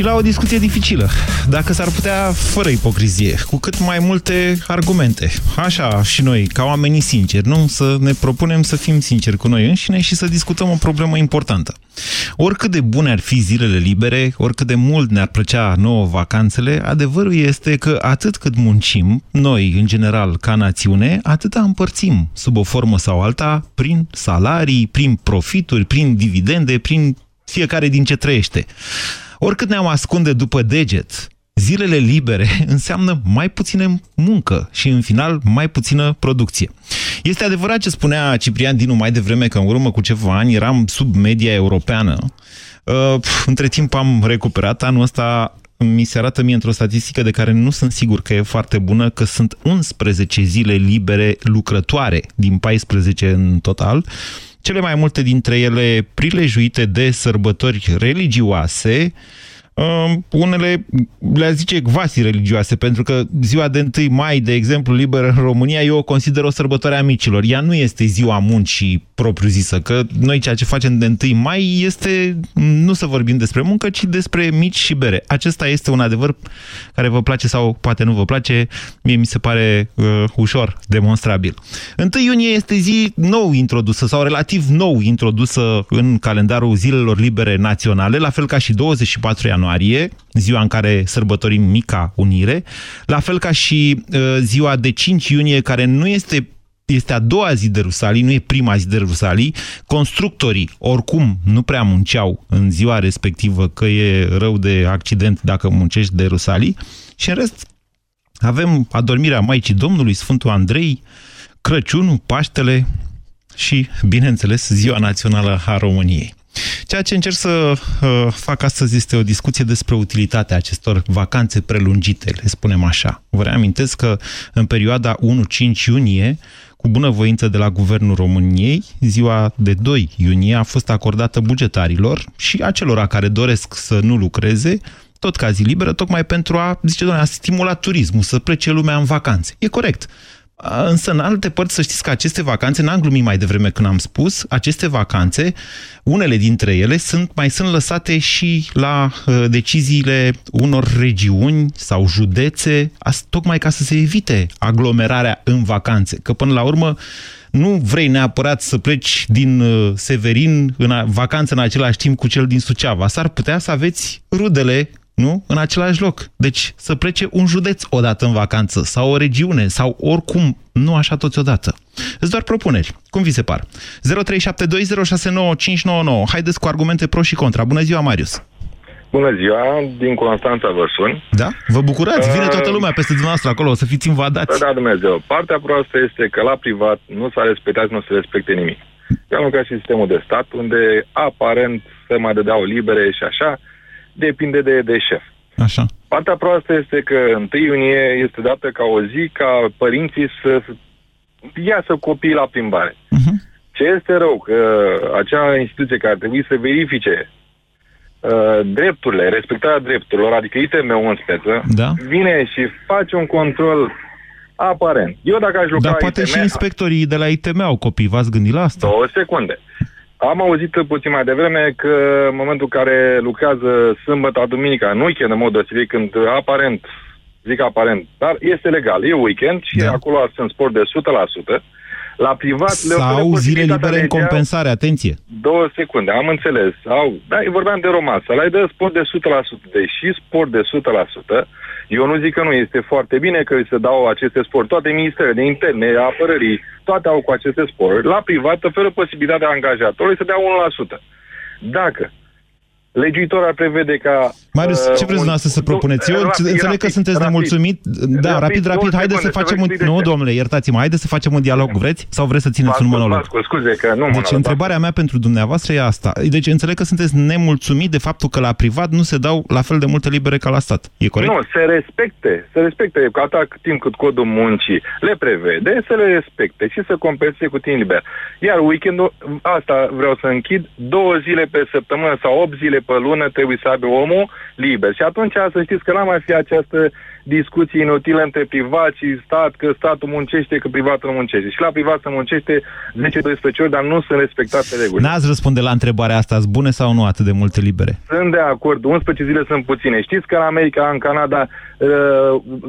și la o discuție dificilă. Dacă s-ar putea, fără ipocrizie, cu cât mai multe argumente. Așa și noi, ca oamenii sinceri, nu? Să ne propunem să fim sinceri cu noi înșine și să discutăm o problemă importantă. Oricât de bune ar fi zilele libere, oricât de mult ne-ar plăcea nouă vacanțele, adevărul este că atât cât muncim, noi, în general, ca națiune, atâta împărțim, sub o formă sau alta, prin salarii, prin profituri, prin dividende, prin fiecare din ce trăiește. Oricât ne-am ascunde după deget, zilele libere înseamnă mai puțină muncă și, în final, mai puțină producție. Este adevărat ce spunea Ciprian Dinu mai devreme, că în urmă cu ceva ani eram sub media europeană. Uh, între timp am recuperat. Anul ăsta mi se arată mie într-o statistică de care nu sunt sigur că e foarte bună, că sunt 11 zile libere lucrătoare din 14 în total, cele mai multe dintre ele prilejuite de sărbători religioase, Uh, unele le zice quasi religioase, pentru că ziua de 1 mai, de exemplu, liberă în România, eu o consider o sărbătoare a micilor. Ea nu este ziua muncii propriu-zisă, că noi ceea ce facem de 1 mai este nu să vorbim despre muncă, ci despre mici și bere. Acesta este un adevăr care vă place sau poate nu vă place, mie mi se pare uh, ușor demonstrabil. 1 iunie este zi nou introdusă sau relativ nou introdusă în calendarul zilelor libere naționale, la fel ca și 24 ianuarie ianuarie, ziua în care sărbătorim Mica Unire, la fel ca și uh, ziua de 5 iunie, care nu este este a doua zi de Rusalii, nu e prima zi de Rusalii. Constructorii, oricum, nu prea munceau în ziua respectivă, că e rău de accident dacă muncești de Rusalii. Și în rest, avem adormirea Maicii Domnului, Sfântul Andrei, Crăciunul, Paștele și, bineînțeles, Ziua Națională a României. Ceea ce încerc să uh, fac astăzi este o discuție despre utilitatea acestor vacanțe prelungite, le spunem așa. Vă reamintesc că în perioada 1-5 iunie, cu bunăvoință de la Guvernul României, ziua de 2 iunie a fost acordată bugetarilor și acelora care doresc să nu lucreze, tot ca zi liberă, tocmai pentru a, zice doamne, a stimula turismul, să plece lumea în vacanțe. E corect. Însă, în alte părți, să știți că aceste vacanțe, n-am glumit mai devreme când am spus, aceste vacanțe, unele dintre ele, sunt mai sunt lăsate și la uh, deciziile unor regiuni sau județe, as, tocmai ca să se evite aglomerarea în vacanțe. Că, până la urmă, nu vrei neapărat să pleci din uh, Severin în vacanță în același timp cu cel din Suceava. S-ar putea să aveți rudele nu? În același loc. Deci să plece un județ odată în vacanță sau o regiune sau oricum, nu așa toți odată. Îți doar propuneri. Cum vi se par? 0372069599. Haideți cu argumente pro și contra. Bună ziua, Marius! Bună ziua, din Constanța vă sun. Da? Vă bucurați? Vine toată lumea peste dumneavoastră acolo, o să fiți invadați. Da, da, Dumnezeu. Partea proastă este că la privat nu s-a respectat, nu se respecte nimic. Eu am ca și sistemul de stat, unde aparent se mai dădeau libere și așa, depinde de, de șef. Așa. Partea proastă este că 1 iunie este dată ca o zi ca părinții să iasă copiii la plimbare. Uh-huh. Ce este rău? Că acea instituție care ar trebui să verifice uh, drepturile, respectarea drepturilor, adică ITM-ul în speță, da. vine și face un control aparent. Eu dacă aș lucra Dar poate ITM, și inspectorii de la ITM au copii, v-ați gândit la asta? Două secunde. Am auzit puțin mai devreme că în momentul în care lucrează sâmbătă, duminica, în weekend, în mod deosebit, când aparent, zic aparent, dar este legal, e weekend și da. acolo sunt sport de 100%, la privat Sau zile libere în compensare, atenție. Două secunde, am înțeles. Au, da, vorbeam de romanță. La de sport de 100%, deși sport de 100%, eu nu zic că nu este foarte bine că se dau aceste sport. Toate ministerele de interne, apărării, toate au cu aceste sport. La privat oferă posibilitatea angajatorului să dea 1%. Dacă legiuitor ar prevede ca... Marius, uh, ce vreți dumneavoastră să propuneți? Eu rapid, înțeleg rapid, că sunteți rapid, nemulțumit. Da, rapid, rapid, rapid haideți să facem un... Nu, domnule, iertați-mă, haideți să facem un dialog, vreți? Sau vreți să țineți un monolog? Scuze, că nu deci, întrebarea mea pentru dumneavoastră e asta. Deci, înțeleg că sunteți nemulțumit de faptul că la privat nu se dau la fel de multe libere ca la stat. E corect? Nu, se respecte. Se respecte. Că atât timp cât codul muncii le prevede, să le respecte și să compense cu timp liber. Iar weekendul, asta vreau să închid, două zile pe săptămână sau opt zile pe lună trebuie să aibă omul liber. Și atunci să știți că n-am mai fi această discuții inutile între privat și stat, că statul muncește, că privatul nu muncește. Și la privat se muncește 10-12 ori, dar nu sunt respectate regulile. N-ați răspunde la întrebarea asta, sunt bune sau nu atât de multe libere? Sunt de acord, 11 zile sunt puține. Știți că în America, în Canada, uh,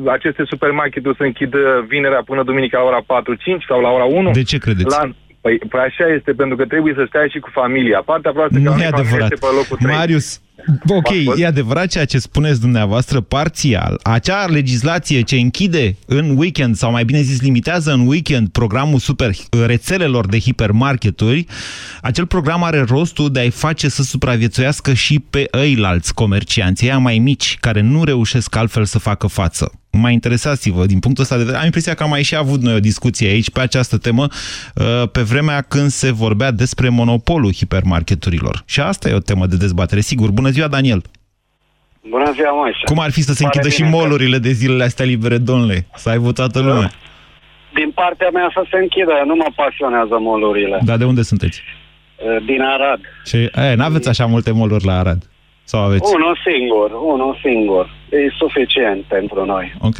aceste supermarketuri se închid vinerea până duminica la ora 4-5 sau la ora 1? De ce credeți? La, Păi, păi așa este, pentru că trebuie să stai și cu familia. Partea proastă nu că e adevărat. pe locul 3. Marius, ok, e adevărat ceea ce spuneți dumneavoastră parțial. Acea legislație ce închide în weekend, sau mai bine zis limitează în weekend programul super rețelelor de hipermarketuri, acel program are rostul de a-i face să supraviețuiască și pe ăilalți comercianți, ăia mai mici, care nu reușesc altfel să facă față mai interesați-vă din punctul ăsta de vedere. Am impresia că am mai și avut noi o discuție aici pe această temă uh, pe vremea când se vorbea despre monopolul hipermarketurilor. Și asta e o temă de dezbatere, sigur. Bună ziua, Daniel! Bună ziua, Moise! Cum ar fi să se închidă și molurile de zilele astea libere, domnule? Să ai toată lumea. Din partea mea să se închidă, nu mă pasionează molurile. Dar de unde sunteți? Uh, din Arad. Ce? n-aveți așa multe moluri la Arad? Sau aveți? Unul singur, unul singur. E suficient pentru noi. Ok.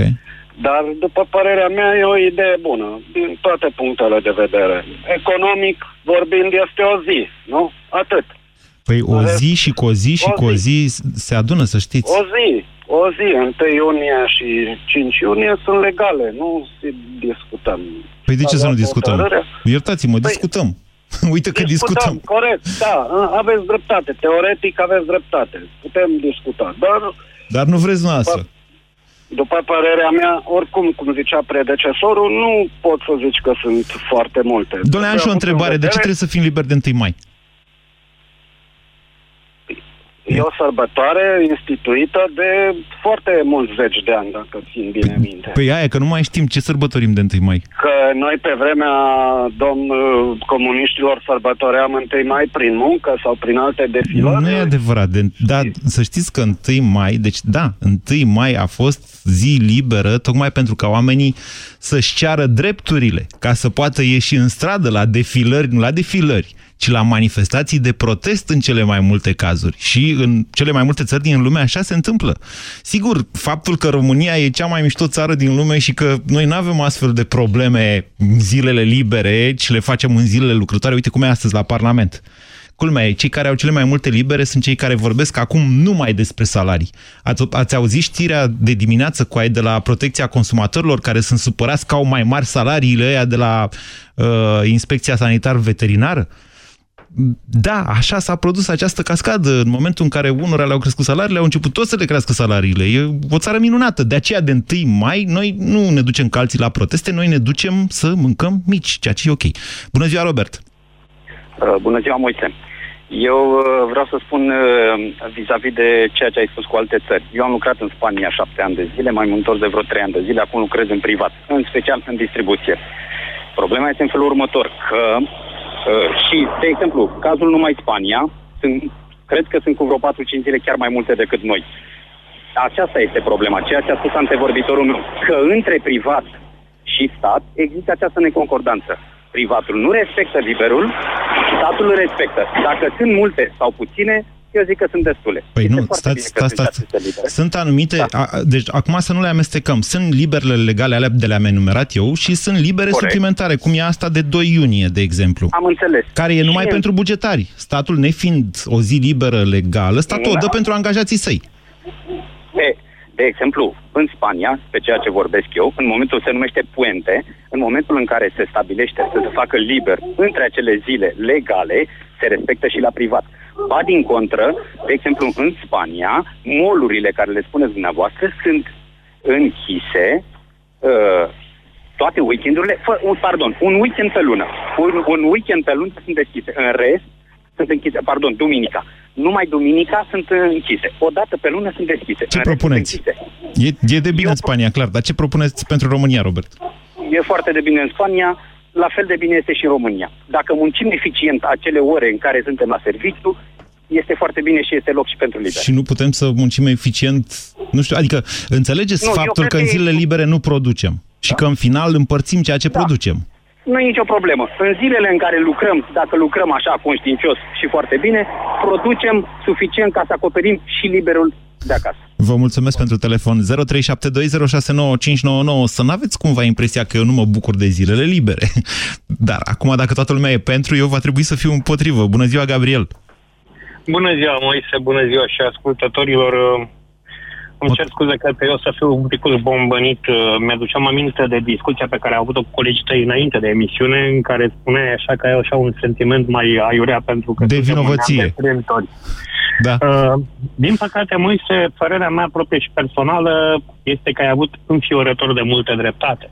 Dar, după părerea mea, e o idee bună, din toate punctele de vedere. Economic vorbind, este o zi, nu? Atât. Păi o zi și cu o zi și o cu o zi se adună, să știți. O zi, o zi, 1 iunie și 5 iunie sunt legale, nu discutăm. Păi de ce să nu discutăm? Iertați-mă, păi, discutăm. Uite că discutăm. discutăm. Corect, da, aveți dreptate. Teoretic aveți dreptate. Putem discuta, dar... Dar nu vreți noastră. După părerea mea, oricum, cum zicea predecesorul, nu pot să zici că sunt foarte multe. Doamne, am și o întrebare. De ce trebuie să fim liberi de 1 mai? E o sărbătoare instituită de foarte mulți zeci de ani, dacă țin bine minte. Păi aia, că nu mai știm ce sărbătorim de 1 mai. Că noi pe vremea domn comuniștilor sărbătoream 1 mai prin muncă sau prin alte defilări. Nu e adevărat. De, da, să știți că 1 mai, deci da, 1 mai a fost zi liberă tocmai pentru ca oamenii să-și ceară drepturile, ca să poată ieși în stradă la defilări, nu la defilări, ci la manifestații de protest în cele mai multe cazuri. Și în cele mai multe țări din lume așa se întâmplă. Sigur, faptul că România e cea mai mișto țară din lume și că noi nu avem astfel de probleme în zilele libere, ci le facem în zilele lucrătoare. Uite cum e astăzi la Parlament. Culmea e, cei care au cele mai multe libere sunt cei care vorbesc acum numai despre salarii. Ați, ați auzit știrea de dimineață cu ai de la protecția consumatorilor care sunt supărați că au mai mari salariile aia de la uh, Inspecția Sanitar-Veterinară? Da, așa s-a produs această cascadă. În momentul în care unora le-au crescut salariile, au început toți să le crească salariile. E o țară minunată. De aceea, de 1 mai, noi nu ne ducem calții la proteste, noi ne ducem să mâncăm mici, ceea ce e ok. Bună ziua, Robert! Uh, bună ziua, Moise! Eu uh, vreau să spun uh, vis-a-vis -vis de ceea ce ai spus cu alte țări. Eu am lucrat în Spania șapte ani de zile, mai mult de vreo trei ani de zile, acum lucrez în privat, în special în distribuție. Problema este în felul următor, că Uh, și, de exemplu, cazul numai Spania, sunt, cred că sunt cu vreo 4-5 zile chiar mai multe decât noi. Aceasta este problema, ceea ce a spus antevorbitorul meu, că între privat și stat există această neconcordanță. Privatul nu respectă liberul, statul îl respectă. Dacă sunt multe sau puține, eu zic că sunt destule. Păi este nu, stați, stați, stați. Sunt anumite, da. a, deci acum să nu le amestecăm. Sunt liberele legale alea de le-am enumerat eu și sunt libere Corect. suplimentare, cum e asta de 2 iunie, de exemplu. Am înțeles. Care e numai și pentru bugetari. Statul nefiind o zi liberă legală, statul da. o dă pentru angajații săi. E, de exemplu, în Spania, pe ceea ce vorbesc eu, în momentul se numește puente, în momentul în care se stabilește să se facă liber între acele zile legale, se respectă și la privat. Ba din contră, de exemplu, în Spania, molurile care le spuneți dumneavoastră sunt închise uh, toate weekendurile, fă, un, pardon, un weekend pe lună. Un, un weekend pe lună sunt deschise. În rest, sunt închise, pardon, duminica. Numai duminica sunt închise. O dată pe lună sunt deschise. Ce în propuneți? E, e de bine Eu, în Spania, clar, dar ce propuneți pentru România, Robert? E foarte de bine în Spania la fel de bine este și în România. Dacă muncim eficient acele ore în care suntem la serviciu, este foarte bine și este loc și pentru liber. Și nu putem să muncim eficient, nu știu, adică înțelegeți nu, faptul că în zilele libere nu producem și că în final împărțim ceea ce da. producem. nu e nicio problemă. În zilele în care lucrăm, dacă lucrăm așa conștiincios și foarte bine, producem suficient ca să acoperim și liberul de acasă. Vă mulțumesc pentru telefon 0372069599. Să nu aveți cumva impresia că eu nu mă bucur de zilele libere. Dar acum, dacă toată lumea e pentru, eu va trebui să fiu împotrivă. Bună ziua, Gabriel! Bună ziua, Moise, bună ziua și ascultătorilor. Îmi cer scuze, cred că eu o să fiu un pic bombănit. Mi-aduceam aminte de discuția pe care a avut-o cu colegii tăi înainte de emisiune, în care spuneai așa că ai așa un sentiment mai aiurea pentru că... De vinovăție. Da. Uh, din păcate, Moise, părerea mea proprie și personală este că ai avut înfiorător de multe dreptate.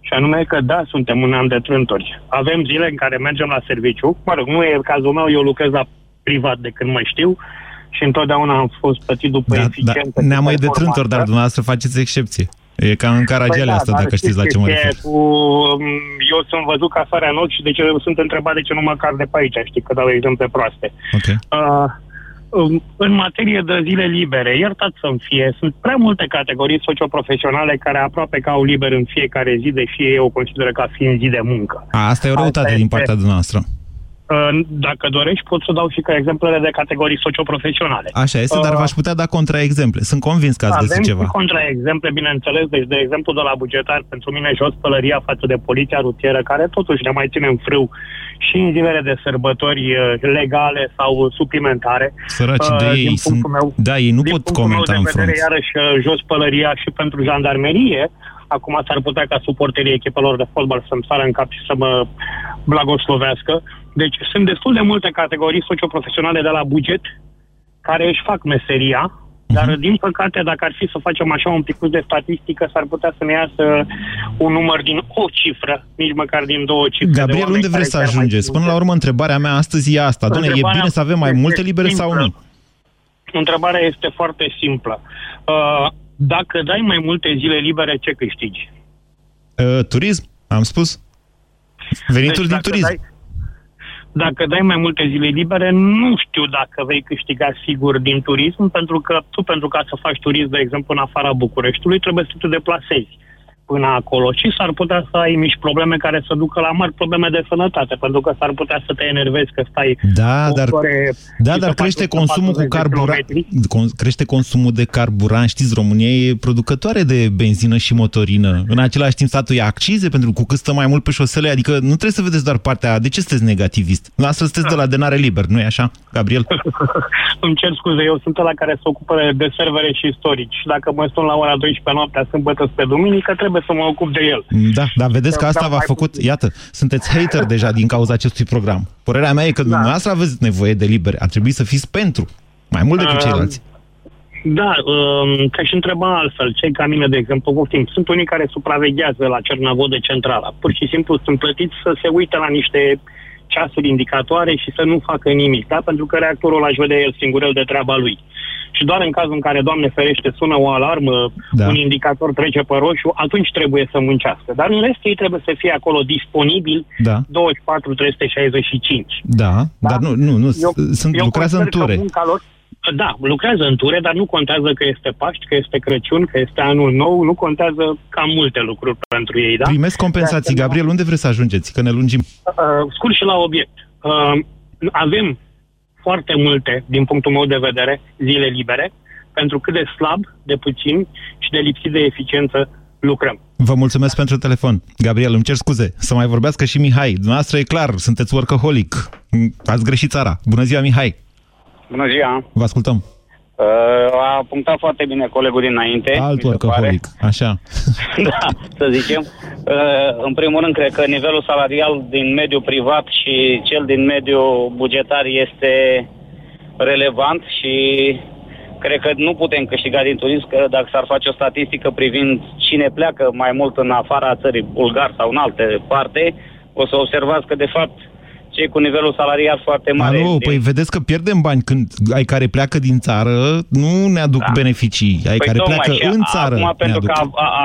Și anume că da, suntem un an de trântori. Avem zile în care mergem la serviciu, mă rog, nu e cazul meu, eu lucrez la privat de când mai știu, și întotdeauna am fost plătit după da, eficiență. Da, ne-am mai de trântori, dar dumneavoastră faceți excepție. E ca în Caragiale păi da, asta, dacă știți la ce mă refer. Cu, um, eu sunt văzut ca sarea în ochi și de ce sunt întrebat de ce nu mă car de pe aici, știi, că dau exemple proaste. Okay. Uh, um, în materie de zile libere, iertați să-mi fie, sunt prea multe categorii socioprofesionale care aproape că au liber în fiecare zi, deși ei o consideră ca fiind zi de muncă. A, asta e o răutate din partea dumneavoastră. Dacă dorești, pot să dau și ca exemplele de categorii socioprofesionale. Așa este, dar uh, v-aș putea da contraexemple. Sunt convins că ați Avem găsit ceva. Avem contraexemple, bineînțeles. Deci, de exemplu, de la bugetar, pentru mine jos pălăria față de poliția rutieră, care totuși ne mai ține în frâu și în zilele de sărbători uh, legale sau suplimentare. Săraci uh, de ei sunt... Meu, da, ei nu pot comenta în front. iarăși, uh, jos pălăria și pentru jandarmerie, acum s-ar putea ca suporterii echipelor de fotbal să-mi sară în cap și să mă blagoslovească. Deci sunt destul de multe categorii socioprofesionale de la buget care își fac meseria, dar, din păcate, dacă ar fi să facem așa un pic de statistică, s-ar putea să ne iasă un număr din o cifră, nici măcar din două cifre. Gabriel, unde vreți să ajungeți? Până la urmă, întrebarea mea astăzi e asta. Doamne, e bine să avem mai multe libere simplă. sau nu? Întrebarea este foarte simplă. Uh, dacă dai mai multe zile libere, ce câștigi? Uh, turism, am spus. Venituri deci, din turism. Dai, dacă dai mai multe zile libere, nu știu dacă vei câștiga sigur din turism, pentru că tu, pentru ca să faci turism, de exemplu, în afara Bucureștiului, trebuie să te deplasezi până acolo și s-ar putea să ai mici probleme care să ducă la mari probleme de sănătate, pentru că s-ar putea să te enervezi că stai Da, dar, da, dar crește consumul cu carburant, crește consumul de carburant, știți, România e producătoare de benzină și motorină. În același timp statul ia accize pentru că cu cât stă mai mult pe șosele, adică nu trebuie să vedeți doar partea, de ce sunteți negativist? Lasă sunteți da. de la denare liber, nu e așa, Gabriel? Îmi cer scuze, eu sunt la care se ocupă de servere și istorici. Dacă mă stun la ora 12 noaptea, sâmbătă spre duminică, trebuie trebuie să mă ocup de el. Da, dar vedeți că asta v-a făcut, puțin. iată, sunteți hater deja din cauza acestui program. Părerea mea e că da. dumneavoastră aveți nevoie de libere. Ar trebui să fiți pentru, mai mult decât uh, ceilalți. Da, um, ca și întreba altfel, cei ca mine, de exemplu, cu timp, sunt unii care supraveghează la Cernavod de centrala. Pur și simplu sunt plătiți să se uite la niște ceasuri indicatoare și să nu facă nimic, da? Pentru că reactorul aș vede el singurel de treaba lui și doar în cazul în care, Doamne ferește, sună o alarmă, da. un indicator trece pe roșu, atunci trebuie să muncească. Dar în rest ei trebuie să fie acolo disponibil da. 24-365. Da, da, dar nu, nu, nu eu, sunt, eu lucrează în ture. Lor, da, lucrează în ture, dar nu contează că este Paști, că este Crăciun, că este Anul Nou, nu contează cam multe lucruri pentru ei, da? Primesc compensații. Gabriel, unde vreți să ajungeți? Că ne lungim. Uh, scurt și la obiect. Uh, avem foarte multe, din punctul meu de vedere, zile libere, pentru cât de slab, de puțin și de lipsit de eficiență lucrăm. Vă mulțumesc pentru telefon. Gabriel, îmi cer scuze. Să mai vorbească și Mihai. Dumneavoastră e clar, sunteți workaholic. Ați greșit țara. Bună ziua, Mihai. Bună ziua. Vă ascultăm. Uh, a punctat foarte bine colegul dinainte. Alt workaholic, așa. da, să zicem. Uh, în primul rând, cred că nivelul salarial din mediul privat și cel din mediul bugetar este relevant și cred că nu putem câștiga din turism, că dacă s-ar face o statistică privind cine pleacă mai mult în afara țării, bulgar sau în alte parte, o să observați că, de fapt, cei cu nivelul salarial foarte mare. Alo, păi vedeți că pierdem bani când ai care pleacă din țară, nu ne aduc da. beneficii. Ai păi care pleacă în țară Acum, pentru că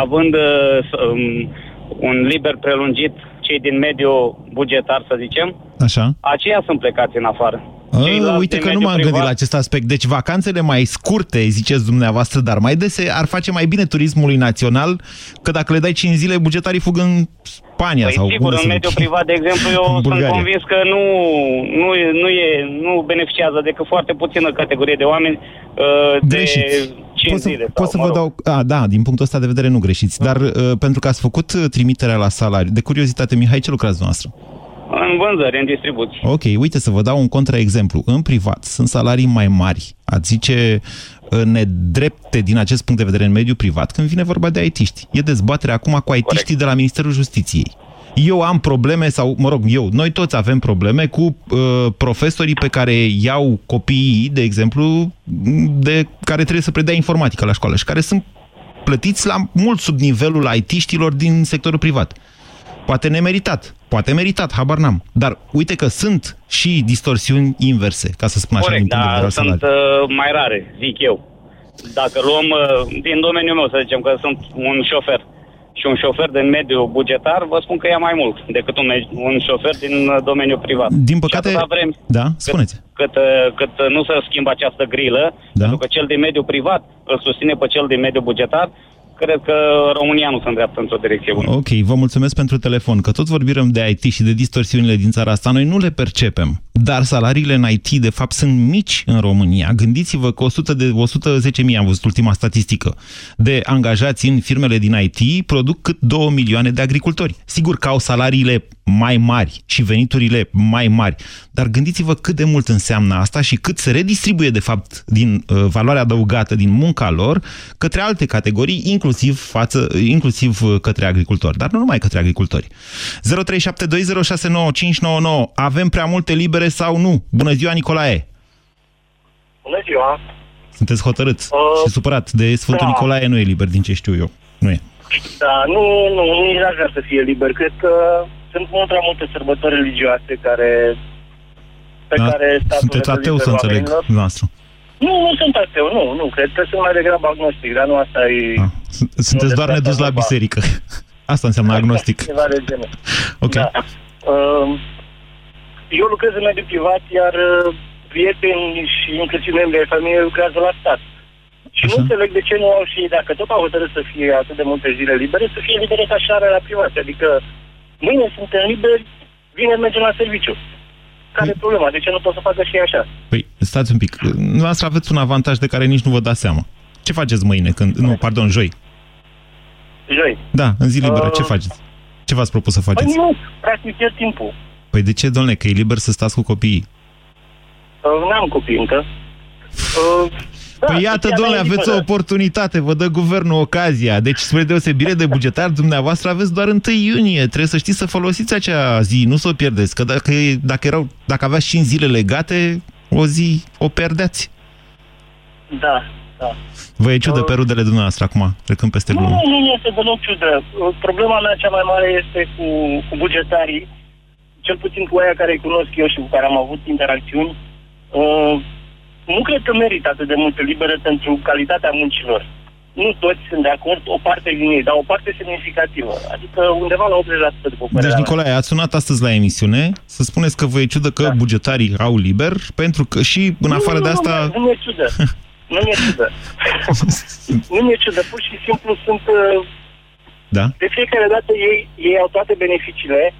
având uh, um, un liber prelungit, cei din mediul bugetar, să zicem, Așa. aceia sunt plecați în afară. A, uite că nu m-am gândit la acest aspect. Deci vacanțele mai scurte, ziceți dumneavoastră, dar mai dese, ar face mai bine turismului național, că dacă le dai 5 zile, bugetarii fug în Spania păi, sau sigur, în mediul privat, de exemplu, eu sunt Bulgaria. convins că nu, nu, e, nu, e, nu beneficiază decât foarte puțină categorie de oameni uh, de Greșiți. 5 Pot să, zile. pot sau, să mă vă rog. dau... A, da, din punctul ăsta de vedere nu greșiți. Dar uh, pentru că ați făcut uh, trimiterea la salariu, de curiozitate, Mihai, ce lucrați noastră? În vânzări, în distribuție. Ok, uite să vă dau un contraexemplu. În privat sunt salarii mai mari, ați zice uh, nedrepte din acest punct de vedere în mediul privat când vine vorba de aitiști. E dezbatere acum cu aitiștii de la Ministerul Justiției. Eu am probleme, sau, mă rog, eu, noi toți avem probleme cu uh, profesorii pe care iau copiii, de exemplu, de care trebuie să predea informatică la școală și care sunt plătiți la mult sub nivelul aitiștilor din sectorul privat. Poate nemeritat, poate meritat, habar n-am. Dar uite că sunt și distorsiuni inverse, ca să spun așa, Corect, din punct de vedere dar al sunt salariului. uh, mai rare, zic eu. Dacă luăm uh, din domeniul meu, să zicem că sunt un șofer și un șofer din mediul bugetar, vă spun că ia mai mult decât un, me- un șofer din uh, domeniul privat. Din păcate... Și atâta vrem Da, spuneți. cât, uh, cât uh, nu se schimbă această grilă, Da. pentru că cel din mediul privat îl susține pe cel din mediul bugetar, cred că România nu se îndreaptă într-o direcție bună. Ok, vă mulțumesc pentru telefon, că tot vorbim de IT și de distorsiunile din țara asta. Noi nu le percepem, dar salariile în IT, de fapt, sunt mici în România. Gândiți-vă că 100 de 110.000, am văzut ultima statistică, de angajați în firmele din IT produc cât 2 milioane de agricultori. Sigur că au salariile mai mari și veniturile mai mari, dar gândiți-vă cât de mult înseamnă asta și cât se redistribuie, de fapt, din uh, valoarea adăugată din munca lor către alte categorii, inclusiv, față, inclusiv uh, către agricultori, dar nu numai către agricultori. 0372069599. Avem prea multe libere sau nu? Bună ziua, Nicolae! Bună ziua! Sunteți hotărât Uh, și supărat de Sfântul da. Nicolae, nu e liber din ce știu eu. Nu e. Da, nu, nu, nici n-aș vrea să fie liber. Cred că sunt mult prea multe sărbători religioase care pe Da, care statul Sunteți le dă ateu, liber să înțeleg, oamenilor. noastră. Nu, nu sunt ateu, nu, nu. Cred că sunt mai degrabă agnostic, dar nu asta e... Ah, sunt- Sunteți doar despre nedus asta la vorba. biserică. Asta înseamnă agnostic. Ceva de genul. Ok. Da. Uh, eu lucrez în mediul privat, iar uh, prieteni și inclusiv membri ai familiei lucrează la stat. Și nu Așa. înțeleg de ce nu au și, dacă tot au hotărât să fie atât de multe zile libere, să fie libere ca și la la privat. Adică mâine suntem liberi, vineri mergem la serviciu. Care e problema? De ce nu pot să facă și ei așa? Păi, stați un pic. Noastră aveți un avantaj de care nici nu vă dați seama. Ce faceți mâine? Când... Nu, pardon, joi. Joi. Da, în zi liberă. Ce Uh, faceți? Ce v-ați propus să Păi faceți? nu, practic pierd timpul. Păi de ce, domnule, că e liber să stați cu copiii? Uh, n-am copii încă. Uh, da, Păi iată, soția domnule, mea e aveți o liberă. oportunitate, vă dă guvernul ocazia. Deci, spre deosebire de bugetar, dumneavoastră aveți doar 1 iunie. Trebuie să știți să folosiți acea zi, nu să o pierdeți. Că dacă, e- dacă, erau, dacă aveați 5 zile legate, o zi o pierdeați. Da, da. Vă e ciudă Uh, pe rudele dumneavoastră acum, trecând peste Nu, glumă. nu este deloc ciudă. Problema mea cea mai mare este cu, cu bugetarii, cel puțin cu aia care îi cunosc eu și cu care am avut interacțiuni. Uh, nu cred că merită atât de multe libere pentru calitatea muncilor. Nu toți sunt de acord, o parte din ei, dar o parte semnificativă. Adică undeva la 80% după părerea Deci, mea. Nicolae, ați sunat astăzi la emisiune să spuneți că vă e ciudă că Da. bugetarii au liber, pentru că și în Nu, afară nu, de nu, asta... Nu, nu mi-e ciudă. nu mi-e ciudă. nu mi-e ciudă. Pur și simplu sunt... Uh, Da? de fiecare dată ei, ei au toate beneficiile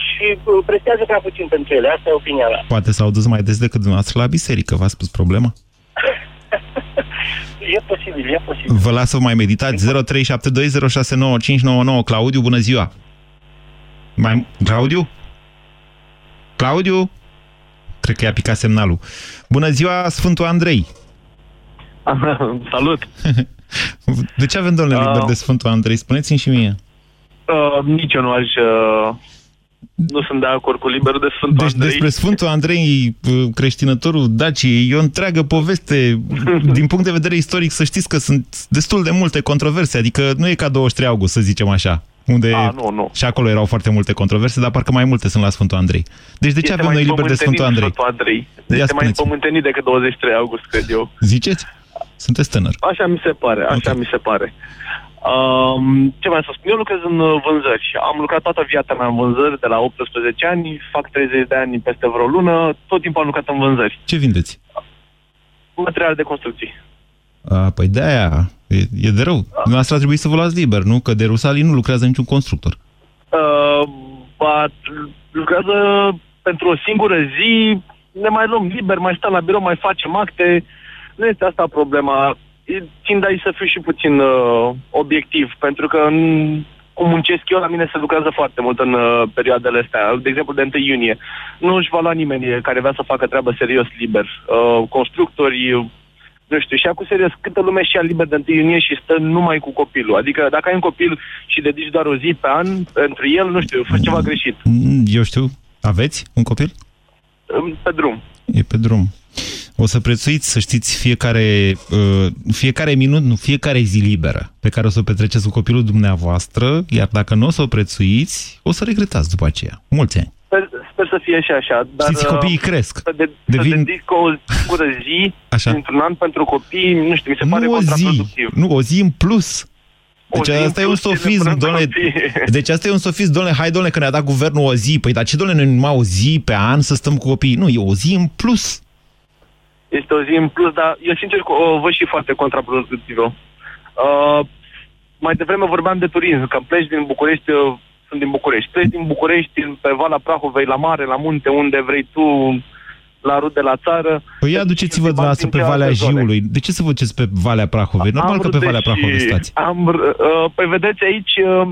și uh, prestează prea puțin pentru ele. Asta e opinia mea. Poate s-au dus mai des decât dumneavoastră la biserică. V-a spus problema? E posibil, e posibil. Vă las să mai meditați. 0372069599. Claudiu, bună ziua! Mai... Claudiu? Claudiu? Cred că i-a picat semnalul. Bună ziua, Sfântul Andrei! Salut! De ce avem, domnule, liber Uh. de Sfântul Andrei? Spuneți-mi și mie. Uh, nici eu nu aș... Uh, nu sunt de acord cu liberul de Sfântul Deci Andrei. despre Sfântul Andrei, uh, creștinătorul Daciei, e o întreagă poveste. Din punct de vedere istoric, să știți că sunt destul de multe controverse. Adică nu e ca 23 august, să zicem așa. Unde A, nu, nu. și acolo erau foarte multe controverse, dar parcă mai multe sunt la Sfântul Andrei. Deci de ce Este avem mai noi liber de împământenit Sfântul Andrei? Sfântul Andrei. Ia Este mai spuneți-mi. împământenit decât 23 august, cred eu. Ziceți? Sunteți tânăr. Așa mi se pare, așa Ok. mi se pare. Um, ce mai să spun? Eu lucrez în uh, vânzări. Am lucrat toată viața mea în vânzări, de la 18 ani, fac 30 de ani peste vreo lună, tot timpul am lucrat în vânzări. Ce vindeți? Materiale de construcții. A, păi de-aia, e, e de rău. Dumneavoastră ar trebui să vă luați liber, nu? Că de Rusalii nu lucrează niciun constructor. Uh, ba, lucrează pentru o singură zi, ne mai luăm liber, mai stăm la birou, mai facem acte. Nu este asta problema. E- Țin de aici să fiu și puțin uh, obiectiv, pentru că în, cum muncesc eu, la mine se lucrează foarte mult în uh, perioadele astea. De exemplu, de 1 iunie. Nu își va lua nimeni care vrea să facă treabă serios liber. Uh, constructori, nu știu, și acum serios, câtă lume și ia liber de 1 iunie și stă numai cu copilul. Adică dacă ai un copil și dedici doar o zi pe an, pentru el, nu știu, faci ceva greșit. Mm, Eu știu. Aveți un copil? Pe drum. E pe drum. O să prețuiți, să știți, fiecare, uh, fiecare minut, nu, fiecare zi liberă pe care o să o petreceți cu copilul dumneavoastră, iar dacă nu o să o prețuiți, o să regretați după aceea. Mulți ani. Sper, sper să fie și așa. Dar, Știți, copiii uh, cresc. Să, de, Devin- să dedic o singură zi Așa. într-un an pentru copii, nu știu, mi se pare Nu o zi, contraproductiv. nu, o zi în plus. O Deci zi în asta e un plus ține sofism, până domnule. copii. Deci asta e un sofism, domnule, hai, domnule, că ne-a dat guvernul o zi. Păi, dar ce, domnule, noi numai o zi pe an să stăm cu copiii? Nu, e o zi în plus. Este o zi în plus, dar eu sincer o văd și foarte contraproductivă. Uh, mai devreme vorbeam de turism, că pleci din București, uh, sunt din București, pleci din București pe Valea Prahovei, la mare, la munte, unde vrei tu, la rude, la țară. Păi aduceți-vă Și dumneavoastră pe din Valea celelalte zone. Jiului. De ce să vă duceți pe Valea Prahovei? Normal că pe rude Valea și Prahovei stați. Am, uh, păi vedeți aici, uh,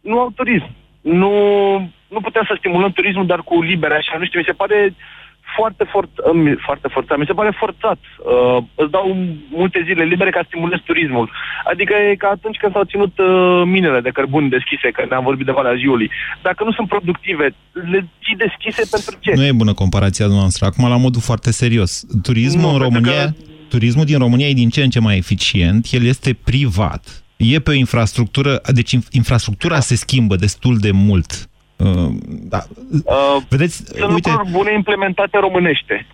nu au turism. Nu, nu putem să stimulăm turismul, dar cu libere, așa, nu știu, mi se pare foarte, for, uh, foarte forțat, mi se pare forțat. Uh, îți dau multe zile libere ca să stimulezi turismul. Adică e ca atunci când s-au ținut uh, minele de cărbuni deschise, că ne-am vorbit de Valea Jiului. Dacă nu sunt productive, le ții deschise pentru ce? Nu e bună comparația noastră. Acum, la modul foarte serios. Turismul Nu, în pentru România... Turismul din România e din ce în ce mai eficient, el este privat, e pe o infrastructură, deci inf- infrastructura se schimbă destul de mult. Uh, da. Uh, Vedeți, sunt uite, lucruri bune implementate românește.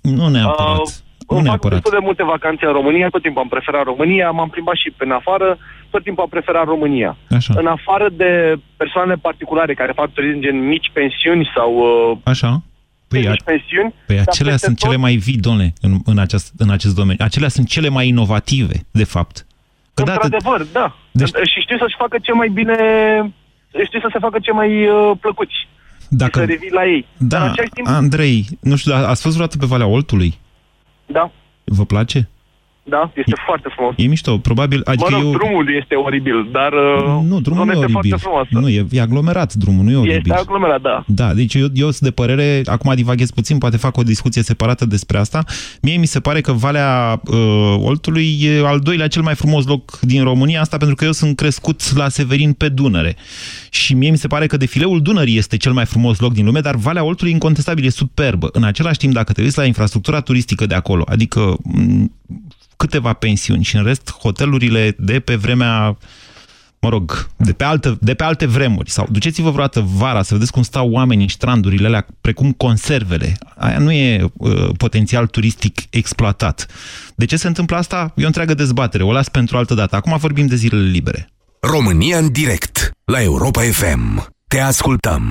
nu neapărat. Uh, nu îmi fac neapărat. destul de multe vacanțe în România, tot timpul am preferat România, m-am plimbat și pe în afară, tot timpul am preferat România. Așa. În afară de persoane particulare care fac turism gen mici pensiuni sau uh, Așa? Păi, mici a, pensiuni, păi dar acelea peste sunt tot- cele mai vii, domnule, în, în, aceast, în acest domeniu. Acelea sunt cele mai inovative, de fapt. Că da, Într-adevăr, da. Deci- Și știu să-și facă ce mai bine, știu să se facă ce mai uh, plăcuți. dacă, Și să revii la ei. Dar în da, același timp, Andrei, nu știu, dar ați fost vreodată pe Valea Oltului? da, Vă place? Da, este foarte frumos. E mișto, probabil... Mă Adică rog, eu... drumul este oribil, dar uh, Nu, drumul nu e zona este oribil. foarte frumoasă. Nu, e, e aglomerat drumul, nu e oribil. Este aglomerat, da. Da, deci eu, eu sunt de părere, acum divaghez puțin, poate fac o discuție separată despre asta. Mie mi se pare că Valea uh, Oltului e al doilea cel mai frumos loc din România, asta pentru că eu sunt crescut la Severin pe Dunăre. Și mie mi se pare că defileul Dunării este cel mai frumos loc din lume, dar Valea Oltului incontestabil e superbă. În același timp, dacă te uiți la infrastructura turistică de acolo, adică m, câteva pensiuni și în rest hotelurile de pe vremea mă rog, de pe, alte, de pe alte vremuri. Sau duceți-vă vreodată vara să vedeți cum stau oamenii în strandurile alea, precum conservele. Aia nu e uh, potențial turistic exploatat. De ce se întâmplă asta? E o întreagă dezbatere. O las pentru altă dată. Acum vorbim de zilele libere. România în direct la Europa FM. Te ascultăm.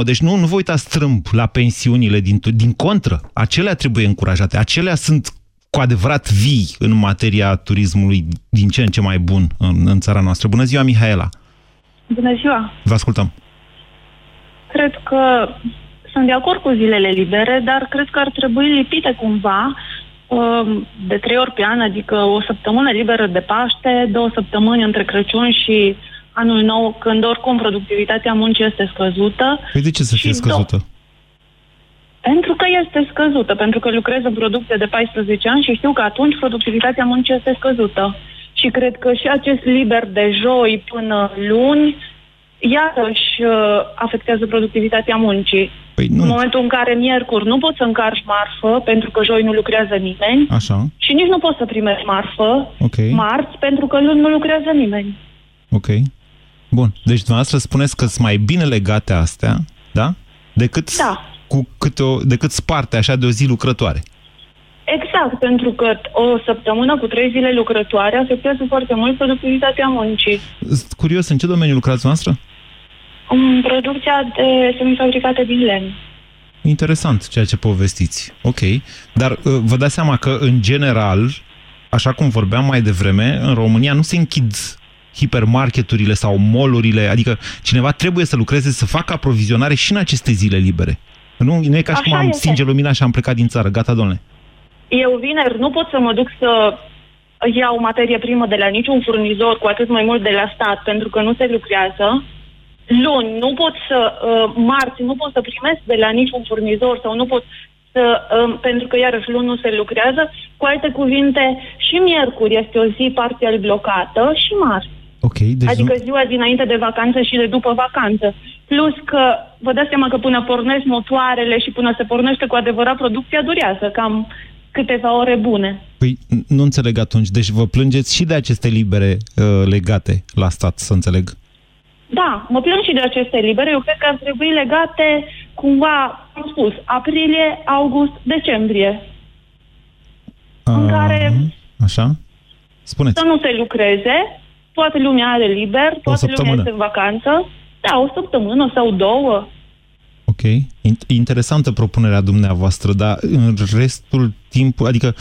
0372069599. Deci nu, nu vă uitați strâmb la pensiunile din, din contră. Acelea trebuie încurajate. Acelea sunt cu adevărat vii în materia turismului din ce în ce mai bun în, în țara noastră. Bună ziua, Mihaela! Bună ziua! Vă ascultăm. Cred că sunt de acord cu zilele libere, dar cred că ar trebui lipite cumva um, de trei ori pe an, adică o săptămână liberă de Paște, două săptămâni între Crăciun și anul nou, când oricum productivitatea muncii este scăzută. Păi de ce să fie Și scăzută? Pentru că este scăzută, pentru că lucrez în producție de 14 ani și știu că atunci productivitatea muncii este scăzută. Și cred că și acest liber de joi până luni, iarăși uh, afectează productivitatea muncii. Păi În nu, momentul în care miercuri nu poți să încarci marfă, pentru că joi nu lucrează nimeni, așa, și nici nu poți să primești marfă ok, marți, pentru că luni nu lucrează nimeni. ok. Bun, deci dumneavoastră spuneți că sunt mai bine legate astea, da? Decât, Da. cu câte o, decât sparte așa de o zi lucrătoare. Exact, pentru că o săptămână cu trei zile lucrătoare afectează foarte mult productivitatea muncii. Sunt Curios, în ce domeniu lucrați noastră? În producția de semifabricate din lemn. Interesant ceea ce povestiți. Ok. Dar uh, vă dați seama că, în general, așa cum vorbeam mai devreme, în România nu se închid hipermarketurile sau molurile, adică cineva trebuie să lucreze, să facă aprovizionare și în aceste zile libere. Nu, nu e ca și Așa cum am este. stinge lumina și am plecat din țară. Gata, domnule. Eu vineri nu pot să mă duc să iau materie primă de la niciun furnizor, cu atât mai mult de la stat, pentru că nu se lucrează. Luni nu pot să, uh, marți nu pot să primesc de la niciun furnizor sau nu pot să, uh, pentru că iarăși luni nu se lucrează. Cu alte cuvinte, și miercuri este o zi parțial blocată și marți. Ok, deci Adică nu- ziua dinainte de vacanță și de după vacanță. Plus că vă dați seama că până pornesc motoarele și până se pornește cu adevărat producția durează cam câteva ore bune. Păi nu înțeleg atunci. Deci vă plângeți și de aceste libere uh, legate la stat, să înțeleg. Da, mă plâng și de aceste libere. Eu cred că ar trebui legate cumva, am spus, aprilie, august, decembrie. În care Așa? Spuneți. să nu se lucreze, toată lumea are liber, toată lumea săptămână. este în vacanță. Da, o săptămână sau două. Ok. In- Interesantă propunerea dumneavoastră, dar în restul timpului, adică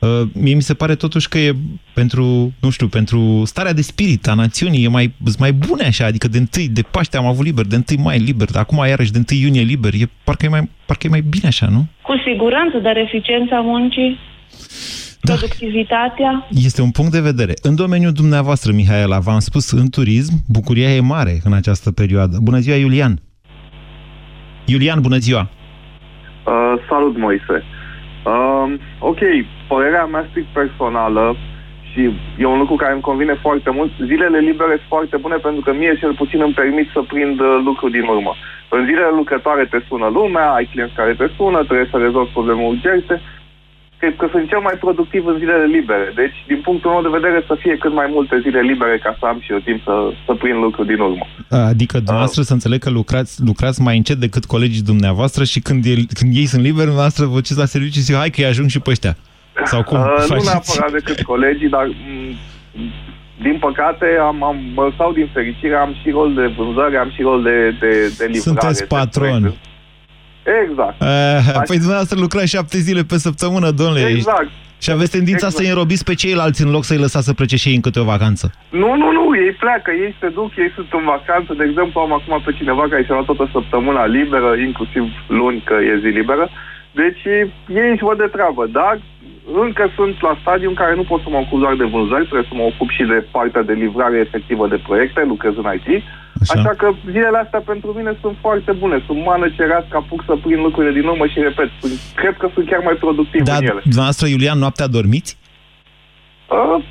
uh, mie mi se pare totuși că e pentru, nu știu, pentru starea de spirit a națiunii e mai, sunt mai bune așa, adică de întâi, de Paște am avut liber, de întâi mai liber, dar acum iarăși de întâi iunie liber, e, parcă, e mai, parcă e mai bine așa, nu? Cu siguranță, dar eficiența muncii, Da. productivitatea. Este un punct de vedere. În domeniul dumneavoastră, Mihaela, v-am spus, în turism, bucuria e mare în această perioadă. Bună ziua, Iulian! Iulian, bună ziua! Uh, salut, Moise. Uh, ok, părerea mea strict personală și e un lucru care îmi convine foarte mult. Zilele libere sunt foarte bune pentru că mie cel puțin îmi permit să prind uh, lucruri din urmă. În zilele lucrătoare te sună lumea, ai clienți care te sună, trebuie să rezolvi probleme urgente. Cred că sunt cel mai productiv în zilele libere. Deci, din punctul meu de vedere, să fie cât mai multe zile libere ca să am și eu timp să, să prind lucruri din urmă. Adică dumneavoastră să înțeleg că lucrați, lucrați mai încet decât colegii dumneavoastră și când, el, când ei sunt liberi, dumneavoastră vă duceți la serviciu și zic, hai că îi ajung și pe ăștia. Sau cum Uh, nu faceți? neapărat decât colegii, dar m, din păcate am, am, mă- sau din fericire am și rol de vânzare, am și rol de, de, de livrare. Sunteți de patron. proiecte. Exact. Uh, păi dumneavoastră lucrați șapte zile pe săptămână, domnule. Exact. Și aveți tendința Exact. să-i înrobiți pe ceilalți în loc să-i lăsați să plece și ei în câte o vacanță. Nu, nu, nu, ei pleacă, ei se duc, ei sunt în vacanță. De exemplu, am acum pe cineva care și-a luat toată săptămâna liberă, inclusiv luni, că e zi liberă. Deci ei își văd de treabă, dar încă sunt la stadiu în care nu pot să mă ocup doar de vânzări, trebuie să mă ocup și de partea de livrare efectivă de proiecte, lucrez în IT. Așa. Așa, că zilele astea pentru mine sunt foarte bune. Sunt mană cerească, apuc să prind lucrurile din urmă și repet, sunt, cred că sunt chiar mai productiv Da, în ele. dumneavoastră, Iulian, noaptea dormiți? Uh,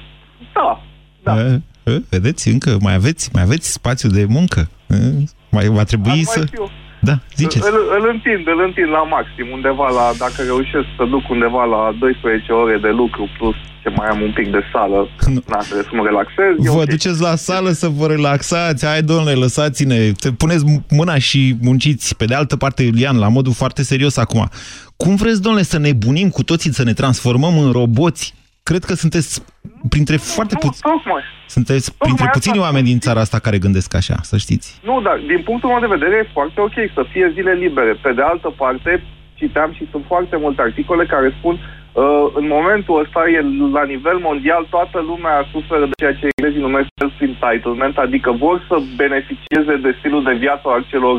da, da. Uh, uh, vedeți, încă mai aveți, mai aveți spațiu de muncă. Uh, mai va trebui Ar să... mai fi o- Da, ziceți. Îl, îl întind, îl întind la maxim, undeva la, dacă reușesc să duc undeva la 12 ore de lucru, plus ce mai am un pic de sală, Nu. na, trebuie să mă relaxez. e Vă ok. duceți la sală să vă relaxați, hai domnule, lăsați-ne, te puneți mâna și munciți. Pe de altă parte, Iulian, la modul foarte serios acum, cum vreți, domnule, să ne bunim cu toții, să ne transformăm în roboți? Cred că sunteți printre foarte Nu, puțini, tocmai. sunteți printre Tocmai puțini asta- oameni din țara asta care gândesc așa, să știți. Nu, dar din punctul meu de vedere e foarte ok să fie zile libere. Pe de altă parte, citeam și sunt foarte multe articole care spun uh, în momentul ăsta e la nivel mondial toată lumea suferă de ceea ce englezii numesc self-entitlement, adică vor să beneficieze de stilul de viață al celor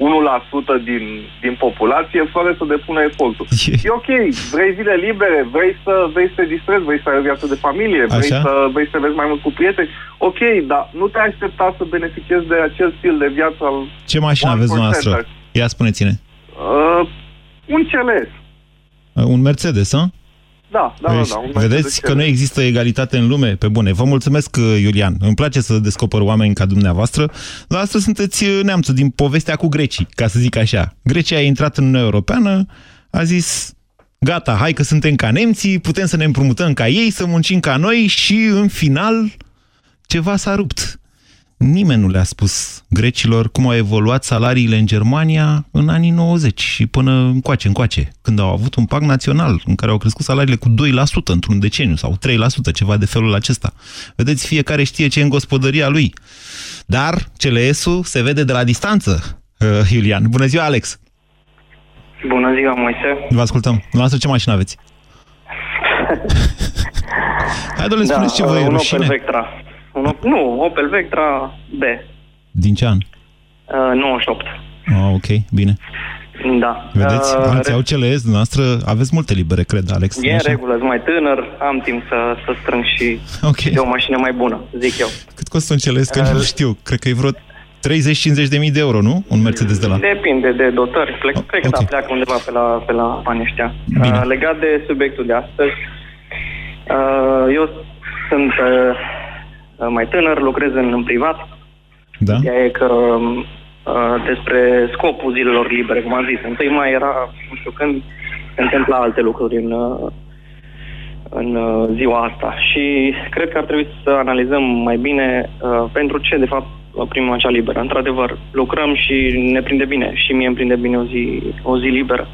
1% din, din populație fără să depună efortul. E- E ok, vrei zile libere, vrei să, vrei să te distrezi, vrei să ai o viață de familie, vrei Așa. să, vrei să vezi mai mult cu prieteni. Ok, dar nu te aștepta să beneficiezi de acel stil de viață al Ce mașină aveți 1%. dumneavoastră? Ia spuneți-ne. Uh, un CLS. Un Mercedes, hă? Da, da, da. Deci, da un Mercedes vedeți că CLS. nu există egalitate în lume? Pe bune. Vă mulțumesc, uh, Iulian. Îmi place să descoper oameni ca dumneavoastră. Dumneavoastră sunteți uh, neamțul din povestea cu grecii, ca să zic așa. Grecia a intrat în Uniunea Europeană, a zis, gata, hai că suntem ca nemții, putem să ne împrumutăm ca ei, să muncim ca noi și, în final, ceva s-a rupt. Nimeni nu le-a spus grecilor cum au evoluat salariile în Germania în anii 90 și până încoace, încoace, când au avut un pact național în care au crescut salariile cu 2% într-un deceniu sau 3%, ceva de felul acesta. Vedeți, fiecare știe ce e în gospodăria lui. Dar CLS-ul se vede de la distanță, uh, Iulian. Bună ziua, Alex! Bună ziua, Moise! Vă ascultăm. Dumneavoastră ce mașină aveți? Hai, doamne, da, spuneți ce vă e un rușine. Opel Vectra. Un, Op- nu, Opel Vectra B. Din ce an? Uh, 98. Ah, ok, bine. Da. Vedeți, Uh, alții au CLS, dumneavoastră aveți multe libere, cred, Alex. E în Așa? regulă, sunt mai tânăr, am timp să, să strâng și Ok. de o mașină mai bună, zic eu. Cât costă un CLS? Că Uh, nu știu. Cred că e vreo 30-50 de mii de euro, nu? Un Mercedes de la... Depinde de dotări. Plec, Oh, cred că ok. da, pleacă undeva pe la, pe la banii ăștia. Bine. Uh, legat de subiectul de astăzi, uh, eu sunt uh, mai tânăr, lucrez în, în privat. Da? Ideea e că uh, despre scopul zilelor libere, cum am zis, întâi mai era, nu știu când, se întâmplă alte lucruri în, uh, în uh, ziua asta. Și cred că ar trebui să analizăm mai bine uh, pentru ce, de fapt, primim acea liberă. Într-adevăr, lucrăm și ne prinde bine. Și mie îmi prinde bine o zi, o zi liberă.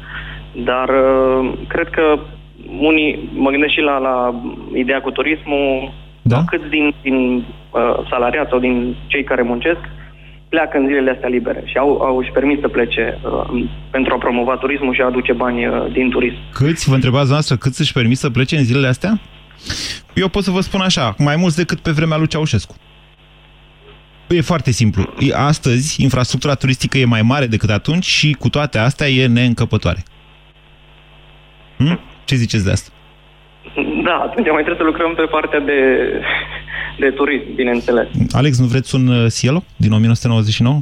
Dar uh, cred că unii, mă gândesc și la, la ideea cu turismul, Da? câți din, din uh, salariați sau din cei care muncesc pleacă în zilele astea libere și au, au își permis să plece uh, pentru a promova turismul și a aduce bani uh, din turism. Câți, vă întrebați noastră, câți își permit să plece în zilele astea? Eu pot să vă spun așa, mai mulți decât pe vremea lui Ceaușescu. E foarte simplu. E- Astăzi, infrastructura turistică e mai mare decât atunci și cu toate astea e neîncăpătoare. Hm? Ce ziceți de asta? Da, atunci mai trebuie să lucrăm pe partea de, de turism, bineînțeles. Alex, nu vreți un uh, Cielo din 1999?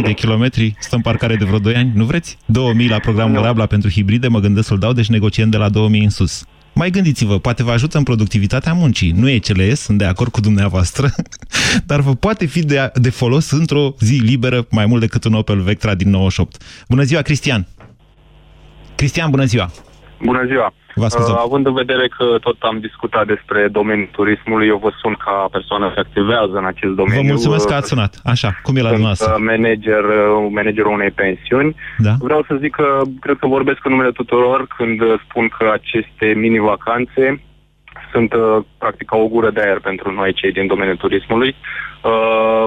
140.000 de kilometri, stă în parcare de vreo 2 ani, nu vreți? 2000 la programul Nu. Rabla pentru hibride, mă gândesc să-l dau, deci negociem de la 2000 în sus. Mai gândiți-vă, poate vă ajută în productivitatea muncii. Nu e CLS, sunt de acord cu dumneavoastră, dar vă poate fi de, de folos într-o zi liberă mai mult decât un Opel Vectra din 98. Bună ziua, Cristian! Cristian, bună ziua! Bună ziua! Vă ascultăm. Uh, având în vedere că tot am discutat despre domeniul turismului, eu vă sun ca persoană care activează în acest domeniu. Vă mulțumesc că Uh, ați sunat. Așa, cum e la Sunt dumneavoastră? uh, manager, uh, managerul unei pensiuni. Da? Vreau să zic că cred că vorbesc în numele tuturor când uh, spun că aceste mini-vacanțe sunt uh, practic ca o gură de aer pentru noi cei din domeniul turismului. Uh,